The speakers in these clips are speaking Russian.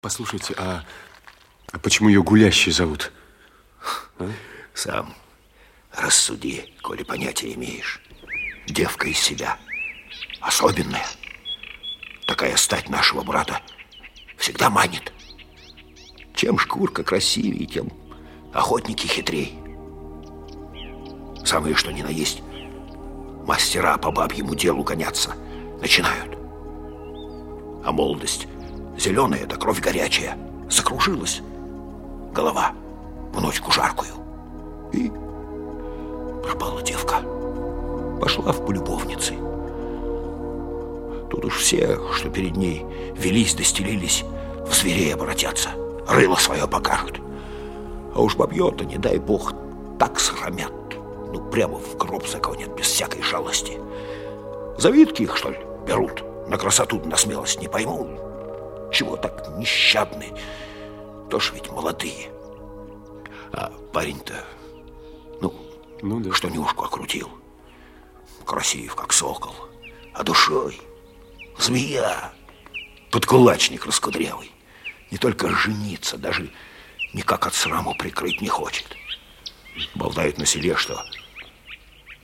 Послушайте, а, а почему ее гулящей зовут? А? Сам рассуди, коли понятия имеешь. Девка из себя особенная. Такая стать нашего брата всегда манит. Чем шкурка красивее, тем охотники хитрей. Самые что ни на есть мастера по бабьему делу гоняться начинают. А молодость зеленая, да кровь горячая, закружилась голова в ночку жаркую. И пропала девка. Пошла в полюбовницы. Тут уж все, что перед ней велись, достелились, в зверей обратятся, рыло свое покажут. А уж бабье-то, не дай бог, так срамят. Ну, прямо в гроб загонят без всякой жалости. Завидки их, что ли, берут? На красоту, на смелость не пойму. Чего так нещадны? Тоже ведь молодые. А парень-то, ну, ну да. что нюшку окрутил. Красив, как сокол. А душой змея. Подкулачник раскудрявый. Не только жениться, даже никак от сраму прикрыть не хочет. Болтает на селе, что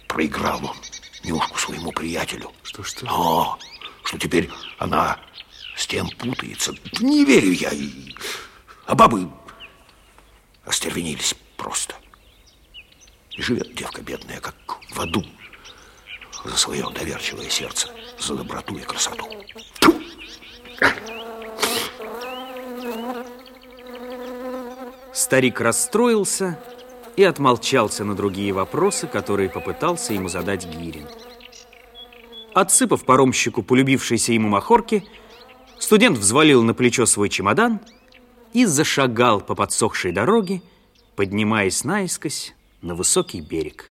проиграл он Нюшку своему приятелю. Что-что? О, что теперь она с тем путается. Не верю я. А бабы остервенились просто. И живет девка бедная, как в аду, за свое доверчивое сердце, за доброту и красоту. Тьфу! Старик расстроился и отмолчался на другие вопросы, которые попытался ему задать Гирин. Отсыпав паромщику полюбившейся ему махорки, студент взвалил на плечо свой чемодан и зашагал по подсохшей дороге, поднимаясь наискось на высокий берег.